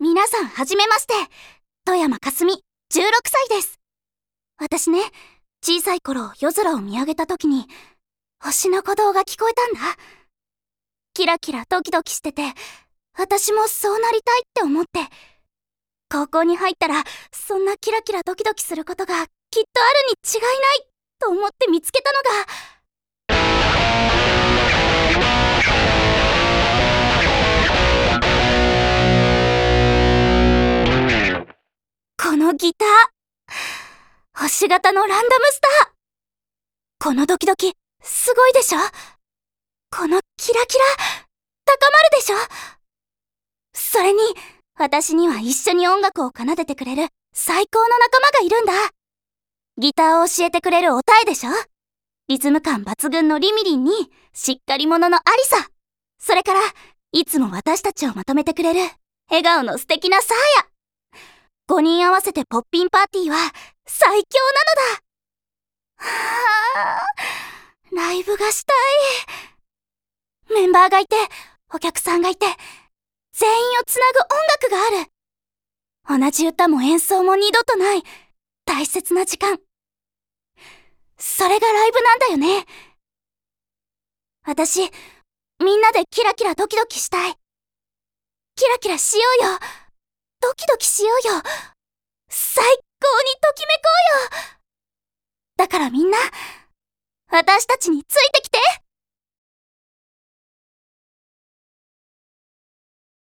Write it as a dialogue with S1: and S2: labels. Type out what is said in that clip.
S1: 皆さんはじめまして。富山かすみ、16歳です。私ね、小さい頃夜空を見上げた時に、星の鼓動が聞こえたんだ。キラキラドキドキしてて、私もそうなりたいって思って。高校に入ったら、そんなキラキラドキドキすることがきっとあるに違いないと思って見つけたのが、のギター。星型のランダムスター。このドキドキ、すごいでしょ？このキラキラ、高まるでしょ？それに、私には一緒に音楽を奏でてくれる最高の仲間がいるんだ。ギターを教えてくれるおたえでしょ？リズム感抜群のリミリンに、しっかり者のアリサ。それから、いつも私たちをまとめてくれる、笑顔の素敵なサーヤ。5人合わせてポッピンパーティーは最強なのだはあ、ライブがしたい。メンバーがいて、お客さんがいて、全員をつなぐ音楽がある。同じ歌も演奏も二度とない大切な時間。それがライブなんだよね。私、みんなでキラキラドキドキしたい。キラキラしようよ。ドキドキしようよ。最高にときめこうよ。だからみんな、私たちについてきて。